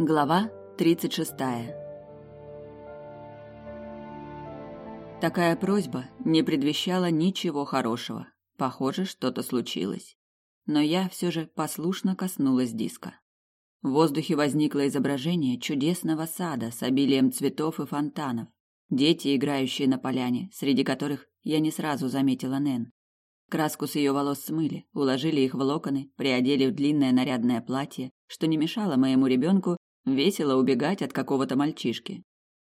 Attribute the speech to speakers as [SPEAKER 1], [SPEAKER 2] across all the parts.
[SPEAKER 1] Глава 36. Такая просьба не предвещала ничего хорошего. Похоже, что-то случилось. Но я все же послушно коснулась диска. В воздухе возникло изображение чудесного сада с обилием цветов и фонтанов. Дети, играющие на поляне, среди которых я не сразу заметила Нэн. Краску с ее волос смыли, уложили их в локоны, приодели в длинное нарядное платье, что не мешало моему ребенку Весело убегать от какого-то мальчишки.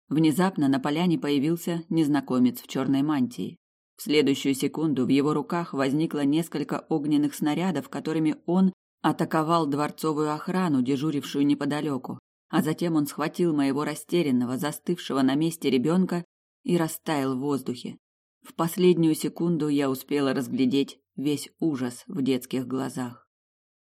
[SPEAKER 1] Внезапно на поляне появился незнакомец в черной мантии. В следующую секунду в его руках возникло несколько огненных снарядов, которыми он атаковал дворцовую охрану, дежурившую неподалеку. А затем он схватил моего растерянного, застывшего на месте ребенка и растаял в воздухе. В последнюю секунду я успела разглядеть весь ужас в детских глазах.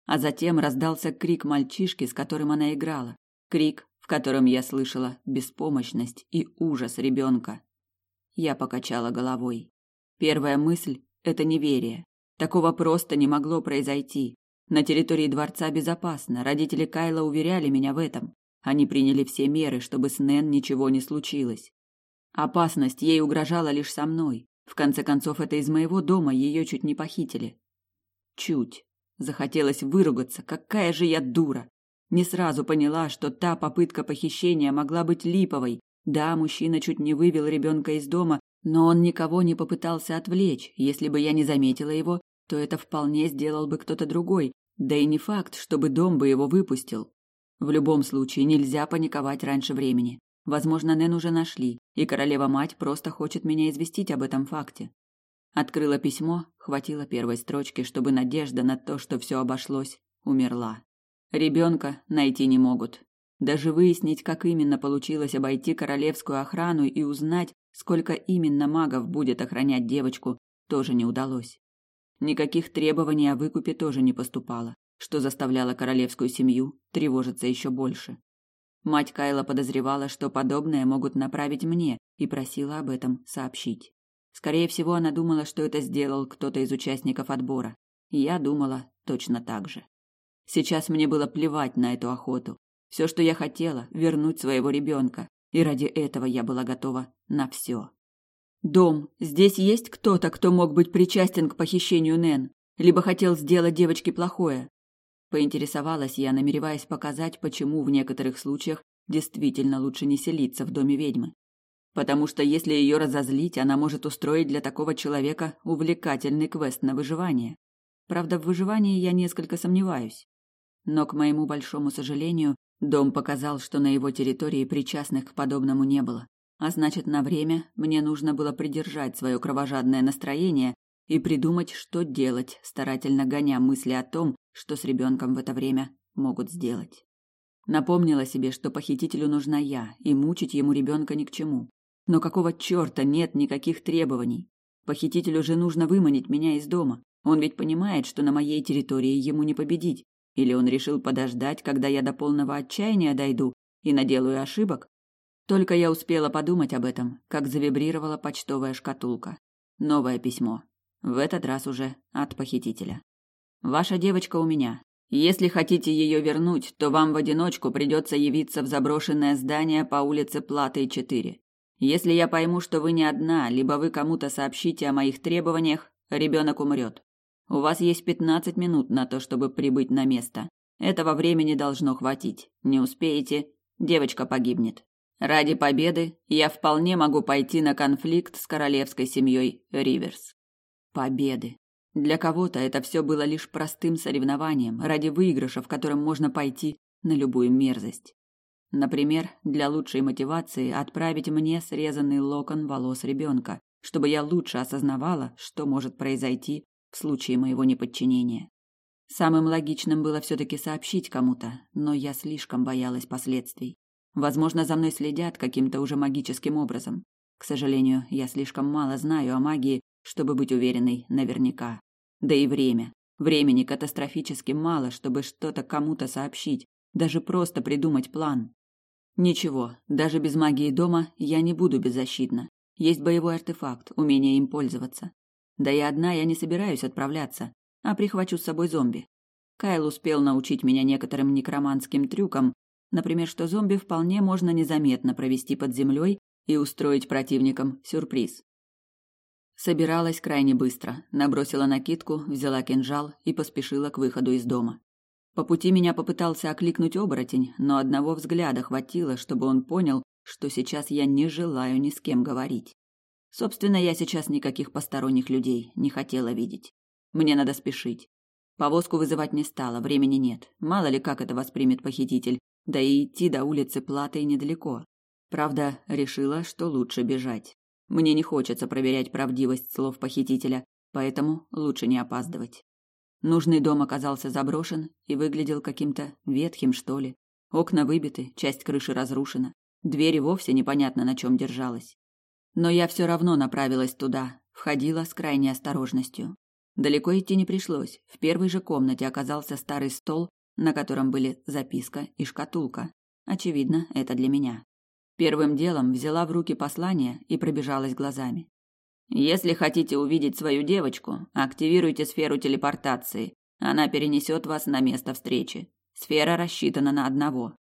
[SPEAKER 1] А затем раздался крик мальчишки, с которым она играла. Крик, в котором я слышала беспомощность и ужас ребенка. Я покачала головой. Первая мысль – это неверие. Такого просто не могло произойти. На территории дворца безопасно, родители Кайла уверяли меня в этом. Они приняли все меры, чтобы с Нэн ничего не случилось. Опасность ей угрожала лишь со мной. В конце концов, это из моего дома ее чуть не похитили. Чуть. Захотелось выругаться. Какая же я дура. Не сразу поняла, что та попытка похищения могла быть липовой. Да, мужчина чуть не вывел ребенка из дома, но он никого не попытался отвлечь. Если бы я не заметила его, то это вполне сделал бы кто-то другой. Да и не факт, чтобы дом бы его выпустил. В любом случае, нельзя паниковать раньше времени. Возможно, Нэн уже нашли, и королева-мать просто хочет меня известить об этом факте. Открыла письмо, хватило первой строчки, чтобы надежда на то, что все обошлось, умерла. Ребенка найти не могут. Даже выяснить, как именно получилось обойти королевскую охрану и узнать, сколько именно магов будет охранять девочку, тоже не удалось. Никаких требований о выкупе тоже не поступало, что заставляло королевскую семью тревожиться еще больше. Мать Кайла подозревала, что подобное могут направить мне, и просила об этом сообщить. Скорее всего, она думала, что это сделал кто-то из участников отбора. Я думала точно так же. Сейчас мне было плевать на эту охоту. Все, что я хотела, вернуть своего ребенка, и ради этого я была готова на все. Дом, здесь есть кто-то, кто мог быть причастен к похищению Нэн, либо хотел сделать девочке плохое? Поинтересовалась я, намереваясь показать, почему в некоторых случаях действительно лучше не селиться в доме ведьмы. Потому что если ее разозлить, она может устроить для такого человека увлекательный квест на выживание. Правда, в выживании я несколько сомневаюсь. Но, к моему большому сожалению, дом показал, что на его территории причастных к подобному не было. А значит, на время мне нужно было придержать свое кровожадное настроение и придумать, что делать, старательно гоня мысли о том, что с ребенком в это время могут сделать. Напомнила себе, что похитителю нужна я, и мучить ему ребенка ни к чему. Но какого черта нет никаких требований? Похитителю же нужно выманить меня из дома. Он ведь понимает, что на моей территории ему не победить, или он решил подождать, когда я до полного отчаяния дойду и наделаю ошибок? Только я успела подумать об этом, как завибрировала почтовая шкатулка. Новое письмо. В этот раз уже от похитителя. Ваша девочка у меня. Если хотите ее вернуть, то вам в одиночку придется явиться в заброшенное здание по улице Платы 4. Если я пойму, что вы не одна, либо вы кому-то сообщите о моих требованиях, ребенок умрет. У вас есть пятнадцать минут на то, чтобы прибыть на место. Этого времени должно хватить. Не успеете, девочка погибнет. Ради победы я вполне могу пойти на конфликт с королевской семьей Риверс. Победы. Для кого-то это все было лишь простым соревнованием ради выигрыша, в котором можно пойти на любую мерзость. Например, для лучшей мотивации отправить мне срезанный локон волос ребенка, чтобы я лучше осознавала, что может произойти в случае моего неподчинения. Самым логичным было все-таки сообщить кому-то, но я слишком боялась последствий. Возможно, за мной следят каким-то уже магическим образом. К сожалению, я слишком мало знаю о магии, чтобы быть уверенной наверняка. Да и время. Времени катастрофически мало, чтобы что-то кому-то сообщить, даже просто придумать план. Ничего, даже без магии дома я не буду беззащитна. Есть боевой артефакт, умение им пользоваться. Да и одна я не собираюсь отправляться, а прихвачу с собой зомби. Кайл успел научить меня некоторым некроманским трюкам, Например, что зомби вполне можно незаметно провести под землей и устроить противникам сюрприз. Собиралась крайне быстро, набросила накидку, взяла кинжал и поспешила к выходу из дома. По пути меня попытался окликнуть оборотень, но одного взгляда хватило, чтобы он понял, что сейчас я не желаю ни с кем говорить. Собственно, я сейчас никаких посторонних людей не хотела видеть. Мне надо спешить. Повозку вызывать не стала, времени нет. Мало ли как это воспримет похититель, да и идти до улицы Платы недалеко. Правда, решила, что лучше бежать. Мне не хочется проверять правдивость слов похитителя, поэтому лучше не опаздывать. Нужный дом оказался заброшен и выглядел каким-то ветхим, что ли. Окна выбиты, часть крыши разрушена, дверь вовсе непонятно на чем держалась. Но я все равно направилась туда, входила с крайней осторожностью. Далеко идти не пришлось. В первой же комнате оказался старый стол, на котором были записка и шкатулка. Очевидно, это для меня. Первым делом взяла в руки послание и пробежалась глазами. Если хотите увидеть свою девочку, активируйте сферу телепортации. Она перенесет вас на место встречи. Сфера рассчитана на одного.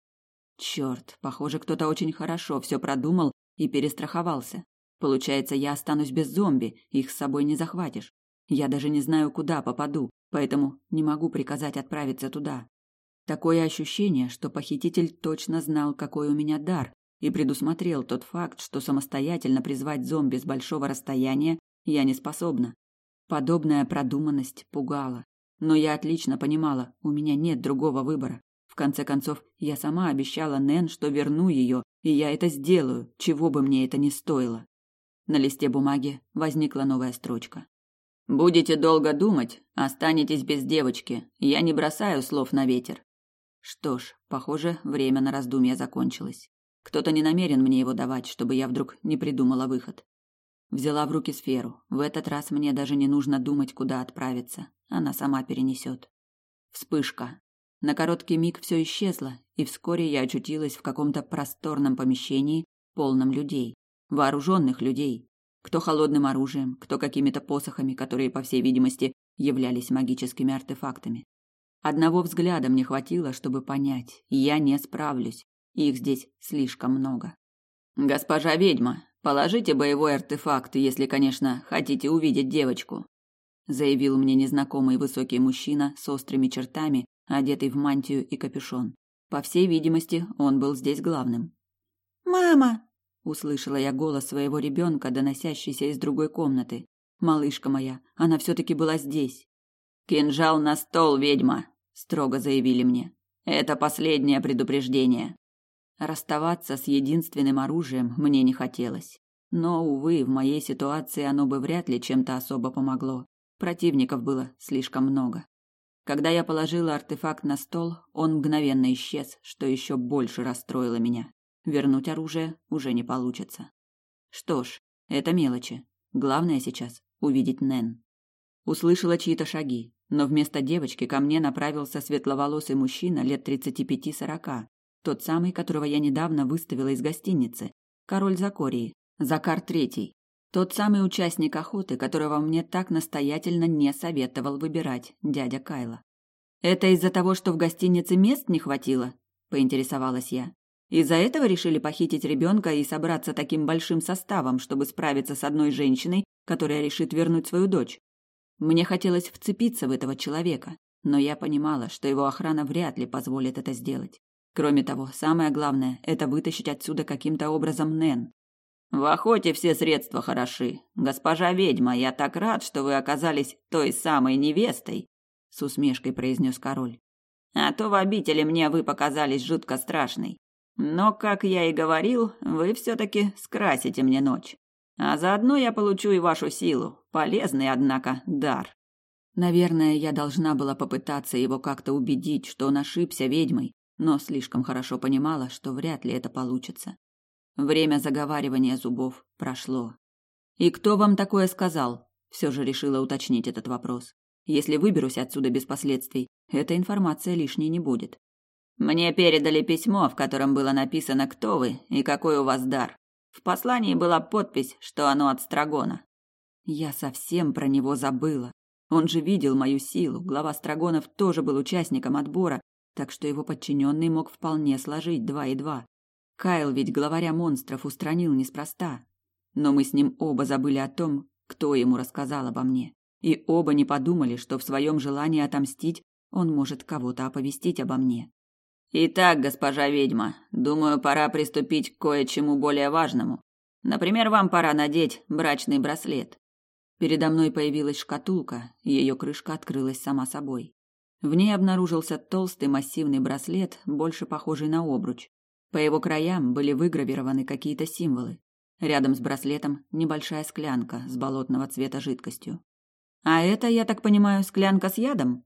[SPEAKER 1] Черт, похоже, кто-то очень хорошо все продумал и перестраховался. Получается, я останусь без зомби, их с собой не захватишь. Я даже не знаю, куда попаду, поэтому не могу приказать отправиться туда. Такое ощущение, что похититель точно знал, какой у меня дар, и предусмотрел тот факт, что самостоятельно призвать зомби с большого расстояния я не способна. Подобная продуманность пугала. Но я отлично понимала, у меня нет другого выбора. В конце концов, я сама обещала Нэн, что верну ее, и я это сделаю, чего бы мне это ни стоило. На листе бумаги возникла новая строчка. Будете долго думать, останетесь без девочки. Я не бросаю слов на ветер. Что ж, похоже, время на раздумья закончилось. Кто-то не намерен мне его давать, чтобы я вдруг не придумала выход. Взяла в руки сферу. В этот раз мне даже не нужно думать, куда отправиться. Она сама перенесет. Вспышка. На короткий миг все исчезло, и вскоре я очутилась в каком-то просторном помещении, полном людей. Вооруженных людей. Кто холодным оружием, кто какими-то посохами, которые, по всей видимости, являлись магическими артефактами. Одного взгляда мне хватило, чтобы понять, я не справлюсь. Их здесь слишком много. Госпожа ведьма, положите боевой артефакт, если, конечно, хотите увидеть девочку, заявил мне незнакомый высокий мужчина с острыми чертами, одетый в мантию и капюшон. По всей видимости, он был здесь главным. Мама, услышала я голос своего ребенка, доносящийся из другой комнаты. Малышка моя, она все таки была здесь. Кинжал на стол, ведьма, строго заявили мне. Это последнее предупреждение. Расставаться с единственным оружием мне не хотелось. Но, увы, в моей ситуации оно бы вряд ли чем-то особо помогло. Противников было слишком много. Когда я положила артефакт на стол, он мгновенно исчез, что еще больше расстроило меня. Вернуть оружие уже не получится. Что ж, это мелочи. Главное сейчас увидеть Нэн. Услышала чьи-то шаги, но вместо девочки ко мне направился светловолосый мужчина лет тридцати пяти-сорока, тот самый, которого я недавно выставила из гостиницы. Король Закории. Закар Третий. Тот самый участник охоты, которого мне так настоятельно не советовал выбирать дядя Кайла. «Это из-за того, что в гостинице мест не хватило?» – поинтересовалась я. «Из-за этого решили похитить ребенка и собраться таким большим составом, чтобы справиться с одной женщиной, которая решит вернуть свою дочь?» Мне хотелось вцепиться в этого человека, но я понимала, что его охрана вряд ли позволит это сделать. Кроме того, самое главное – это вытащить отсюда каким-то образом Нэн. В охоте все средства хороши. Госпожа ведьма, я так рад, что вы оказались той самой невестой, с усмешкой произнес король. А то в обители мне вы показались жутко страшной. Но, как я и говорил, вы все-таки скрасите мне ночь. А заодно я получу и вашу силу. Полезный, однако, дар. Наверное, я должна была попытаться его как-то убедить, что он ошибся ведьмой, но слишком хорошо понимала, что вряд ли это получится. Время заговаривания зубов прошло. «И кто вам такое сказал?» Все же решила уточнить этот вопрос. «Если выберусь отсюда без последствий, эта информация лишней не будет». «Мне передали письмо, в котором было написано, кто вы и какой у вас дар. В послании была подпись, что оно от Страгона». Я совсем про него забыла. Он же видел мою силу. Глава Страгонов тоже был участником отбора, так что его подчиненный мог вполне сложить два и два. Кайл ведь главаря монстров устранил неспроста. Но мы с ним оба забыли о том, кто ему рассказал обо мне. И оба не подумали, что в своем желании отомстить он может кого-то оповестить обо мне.
[SPEAKER 2] Итак, госпожа ведьма, думаю, пора приступить к кое-чему более важному. Например, вам пора надеть брачный браслет.
[SPEAKER 1] Передо мной появилась шкатулка, ее крышка открылась сама собой. В ней обнаружился толстый массивный браслет, больше похожий на обруч. По его краям были выгравированы какие-то символы. Рядом с браслетом небольшая склянка с болотного цвета жидкостью. А это, я так понимаю, склянка с ядом?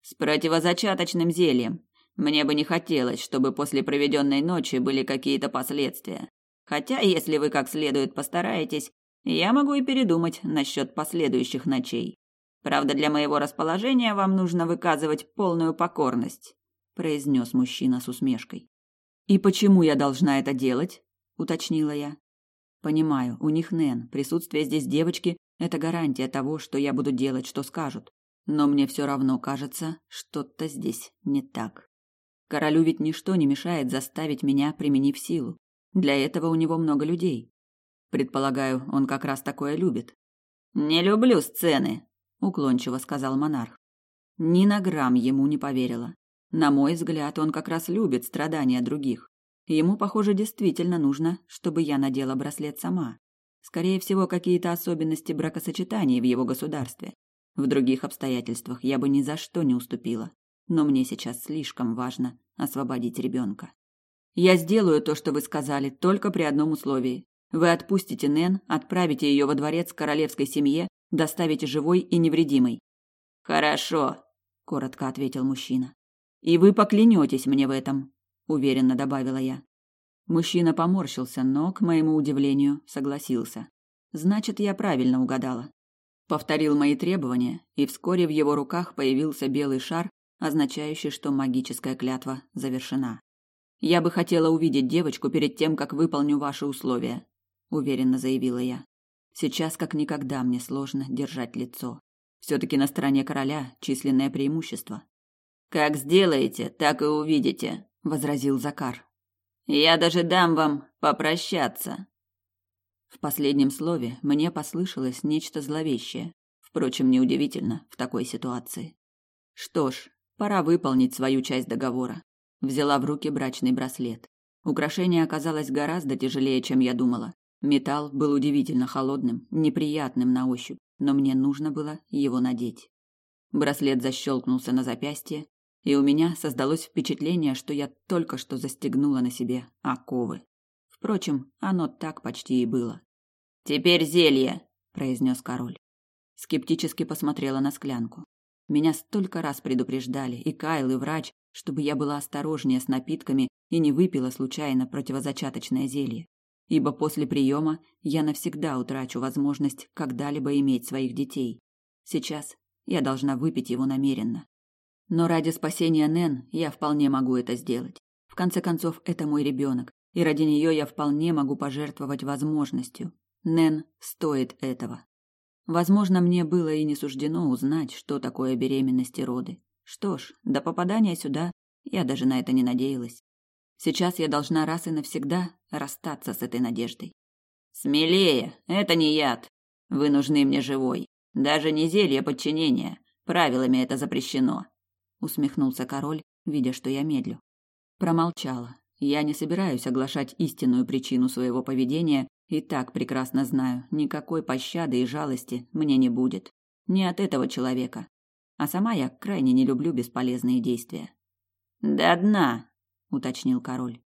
[SPEAKER 2] С противозачаточным зельем. Мне бы не хотелось, чтобы после проведенной ночи были какие-то последствия. Хотя, если вы как следует постараетесь, я могу и передумать насчет последующих ночей. Правда, для моего расположения вам нужно выказывать полную покорность, произнес мужчина с усмешкой.
[SPEAKER 1] И почему я должна это делать? уточнила я. Понимаю, у них Нэн, присутствие здесь девочки это гарантия того, что я буду делать, что скажут. Но мне все равно кажется, что-то здесь не так. Королю ведь ничто не мешает заставить меня, применив силу. Для этого у него много людей. Предполагаю, он как раз такое любит.
[SPEAKER 2] Не люблю сцены, уклончиво сказал монарх.
[SPEAKER 1] Ни на грамм ему не поверила. На мой взгляд, он как раз любит страдания других. Ему, похоже, действительно нужно, чтобы я надела браслет сама. Скорее всего, какие-то особенности бракосочетания в его государстве. В других обстоятельствах я бы ни за что не уступила. Но мне сейчас слишком важно освободить ребенка. Я сделаю то, что вы сказали, только при одном условии. Вы отпустите Нэн, отправите ее во дворец королевской семье, доставите живой и невредимой.
[SPEAKER 2] Хорошо,
[SPEAKER 1] коротко ответил мужчина. И вы поклянетесь мне в этом, уверенно добавила я. Мужчина поморщился, но, к моему удивлению, согласился. Значит, я правильно угадала. Повторил мои требования, и вскоре в его руках появился белый шар, означающий, что магическая клятва завершена. Я бы хотела увидеть девочку перед тем, как выполню ваши условия, уверенно заявила я. Сейчас как никогда мне сложно держать лицо. все таки на стороне короля численное преимущество.
[SPEAKER 2] Как сделаете, так и увидите, возразил Закар. Я даже дам вам попрощаться.
[SPEAKER 1] В последнем слове мне послышалось нечто зловещее. Впрочем, неудивительно в такой ситуации. Что ж, пора выполнить свою часть договора. Взяла в руки брачный браслет. Украшение оказалось гораздо тяжелее, чем я думала. Металл был удивительно холодным, неприятным на ощупь, но мне нужно было его надеть. Браслет защелкнулся на запястье, и у меня создалось впечатление, что я только что застегнула на себе оковы. Впрочем, оно так почти и было.
[SPEAKER 2] «Теперь зелье!» – произнес король.
[SPEAKER 1] Скептически посмотрела на склянку. Меня столько раз предупреждали, и Кайл, и врач, чтобы я была осторожнее с напитками и не выпила случайно противозачаточное зелье. Ибо после приема я навсегда утрачу возможность когда-либо иметь своих детей. Сейчас я должна выпить его намеренно. Но ради спасения Нэн я вполне могу это сделать. В конце концов, это мой ребенок, и ради нее я вполне могу пожертвовать возможностью. Нэн стоит этого. Возможно, мне было и не суждено узнать, что такое беременность и роды. Что ж, до попадания сюда я даже на это не надеялась. Сейчас я должна раз и навсегда расстаться с этой надеждой.
[SPEAKER 2] Смелее, это не яд. Вы нужны мне живой. Даже не зелье подчинения. Правилами это запрещено
[SPEAKER 1] усмехнулся король, видя, что я медлю. Промолчала. Я не собираюсь оглашать истинную причину своего поведения, и так прекрасно знаю, никакой пощады и жалости мне не будет. Не от этого человека. А сама я крайне не люблю бесполезные действия.
[SPEAKER 2] До дна,
[SPEAKER 1] уточнил король.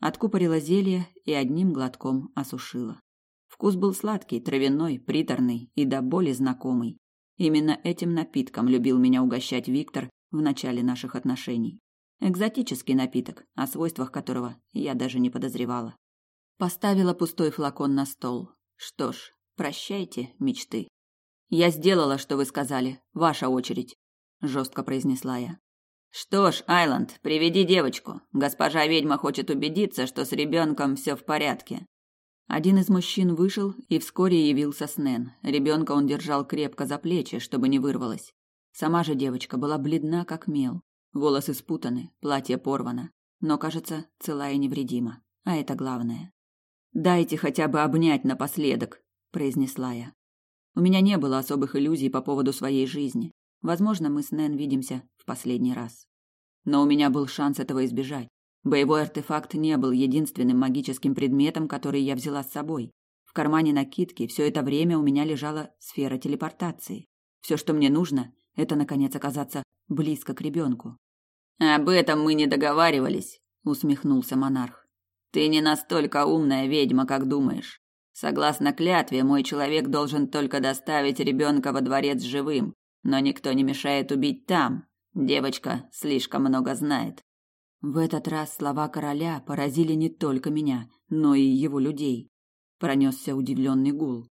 [SPEAKER 1] Откупорила зелье и одним глотком осушила. Вкус был сладкий, травяной, приторный и до боли знакомый. Именно этим напитком любил меня угощать Виктор, в начале наших отношений. Экзотический напиток, о свойствах которого я даже не подозревала. Поставила пустой флакон на стол. Что ж, прощайте, мечты. Я сделала, что вы сказали. Ваша очередь, жестко произнесла я.
[SPEAKER 2] Что ж, Айланд, приведи девочку. Госпожа ведьма хочет убедиться, что с ребенком все в порядке.
[SPEAKER 1] Один из мужчин вышел и вскоре явился с Нэн. Ребенка он держал крепко за плечи, чтобы не вырвалось. Сама же девочка была бледна, как мел. Волосы спутаны, платье порвано, но, кажется, цела и невредима. А это главное. «Дайте хотя бы обнять напоследок», – произнесла я. У меня не было особых иллюзий по поводу своей жизни. Возможно, мы с Нэн видимся в последний раз. Но у меня был шанс этого избежать. Боевой артефакт не был единственным магическим предметом, который я взяла с собой. В кармане накидки все это время у меня лежала сфера телепортации. Все, что мне нужно, это, наконец, оказаться близко к ребенку.
[SPEAKER 2] «Об этом мы не договаривались», — усмехнулся монарх. «Ты не настолько умная ведьма, как думаешь. Согласно клятве, мой человек должен только доставить ребенка во дворец живым, но никто не мешает убить там. Девочка слишком много знает.
[SPEAKER 1] В этот раз слова короля поразили не только меня, но и его людей. Пронесся удивленный гул.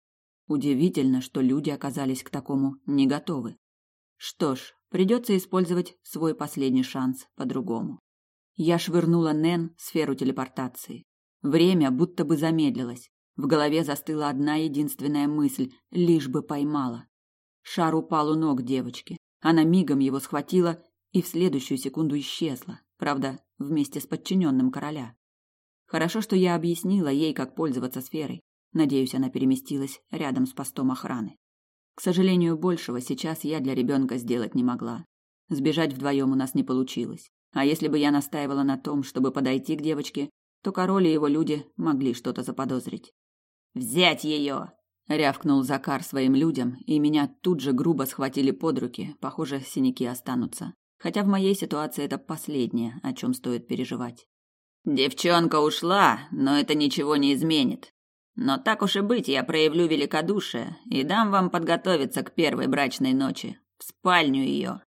[SPEAKER 1] Удивительно, что люди оказались к такому не готовы. Что ж, придется использовать свой последний шанс по-другому. Я швырнула Нэн сферу телепортации. Время будто бы замедлилось. В голове застыла одна единственная мысль, лишь бы поймала. Шар упал у ног девочки. Она мигом его схватила и в следующую секунду исчезла, правда, вместе с подчиненным короля. Хорошо, что я объяснила ей, как пользоваться сферой. Надеюсь, она переместилась рядом с постом охраны. К сожалению, большего сейчас я для ребенка сделать не могла. Сбежать вдвоем у нас не получилось. А если бы я настаивала на том, чтобы подойти к девочке, то король и его люди могли что-то заподозрить.
[SPEAKER 2] «Взять ее!»
[SPEAKER 1] — рявкнул Закар своим людям, и меня тут же грубо схватили под руки, похоже, синяки останутся. Хотя в моей ситуации это последнее, о чем стоит переживать.
[SPEAKER 2] Девчонка ушла, но это ничего не изменит. Но так уж и быть, я проявлю великодушие и дам вам подготовиться к первой брачной ночи. В спальню ее.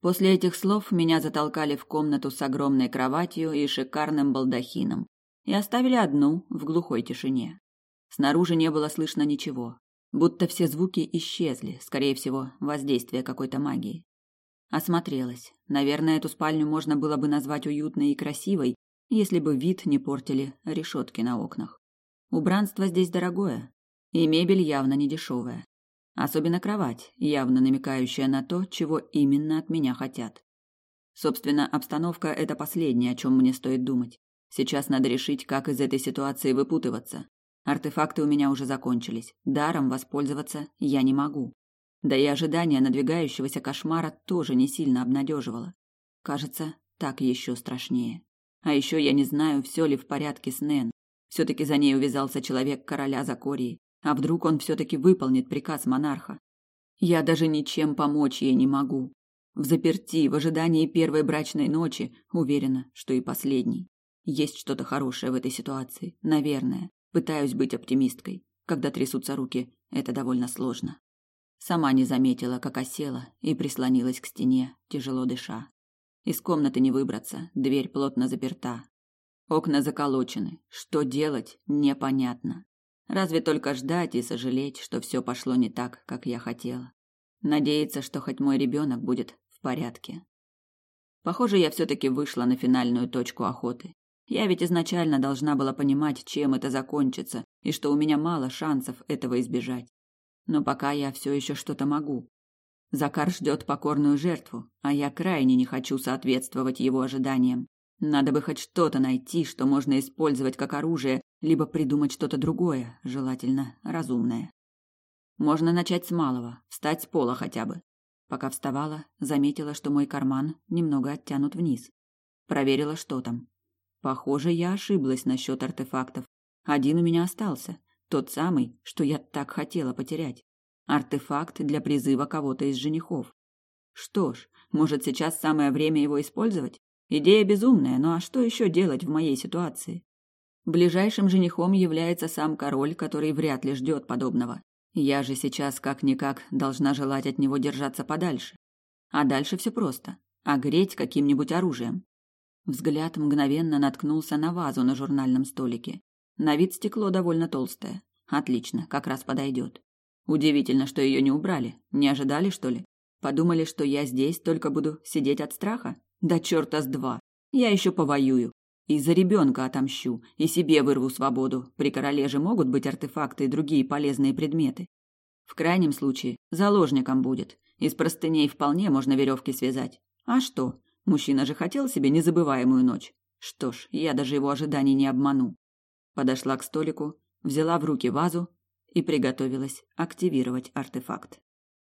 [SPEAKER 1] После этих слов меня затолкали в комнату с огромной кроватью и шикарным балдахином и оставили одну в глухой тишине. Снаружи не было слышно ничего, будто все звуки исчезли, скорее всего, воздействие какой-то магии. Осмотрелась. Наверное, эту спальню можно было бы назвать уютной и красивой, если бы вид не портили решетки на окнах. Убранство здесь дорогое, и мебель явно не дешевая. Особенно кровать, явно намекающая на то, чего именно от меня хотят. Собственно, обстановка – это последнее, о чем мне стоит думать. Сейчас надо решить, как из этой ситуации выпутываться. Артефакты у меня уже закончились. Даром воспользоваться я не могу. Да и ожидание надвигающегося кошмара тоже не сильно обнадеживало. Кажется, так еще страшнее. А еще я не знаю, все ли в порядке с Нэн. Все-таки за ней увязался человек короля Закории. А вдруг он все-таки выполнит приказ монарха? Я даже ничем помочь ей не могу. В заперти, в ожидании первой брачной ночи, уверена, что и последней. Есть что-то хорошее в этой ситуации, наверное. Пытаюсь быть оптимисткой. Когда трясутся руки, это довольно сложно. Сама не заметила, как осела и прислонилась к стене, тяжело дыша. Из комнаты не выбраться, дверь плотно заперта. Окна заколочены. Что делать, непонятно. Разве только ждать и сожалеть, что все пошло не так, как я хотела. Надеяться, что хоть мой ребенок будет в порядке. Похоже, я все-таки вышла на финальную точку охоты. Я ведь изначально должна была понимать, чем это закончится, и что у меня мало шансов этого избежать но пока я все еще что-то могу. Закар ждет покорную жертву, а я крайне не хочу соответствовать его ожиданиям. Надо бы хоть что-то найти, что можно использовать как оружие, либо придумать что-то другое, желательно разумное. Можно начать с малого, встать с пола хотя бы. Пока вставала, заметила, что мой карман немного оттянут вниз. Проверила, что там. Похоже, я ошиблась насчет артефактов. Один у меня остался, тот самый, что я так хотела потерять. Артефакт для призыва кого-то из женихов. Что ж, может, сейчас самое время его использовать? Идея безумная, ну а что еще делать в моей ситуации? Ближайшим женихом является сам король, который вряд ли ждет подобного. Я же сейчас как-никак должна желать от него держаться подальше. А дальше все просто. Огреть каким-нибудь оружием. Взгляд мгновенно наткнулся на вазу на журнальном столике. На вид стекло довольно толстое. Отлично, как раз подойдет. Удивительно, что ее не убрали. Не ожидали, что ли? Подумали, что я здесь только буду сидеть от страха? Да черта с два. Я еще повоюю. И за ребенка отомщу, и себе вырву свободу. При короле же могут быть артефакты и другие полезные предметы. В крайнем случае, заложником будет. Из простыней вполне можно веревки связать. А что? Мужчина же хотел себе незабываемую ночь. Что ж, я даже его ожиданий не обману. Подошла к столику, взяла в руки вазу и приготовилась активировать артефакт.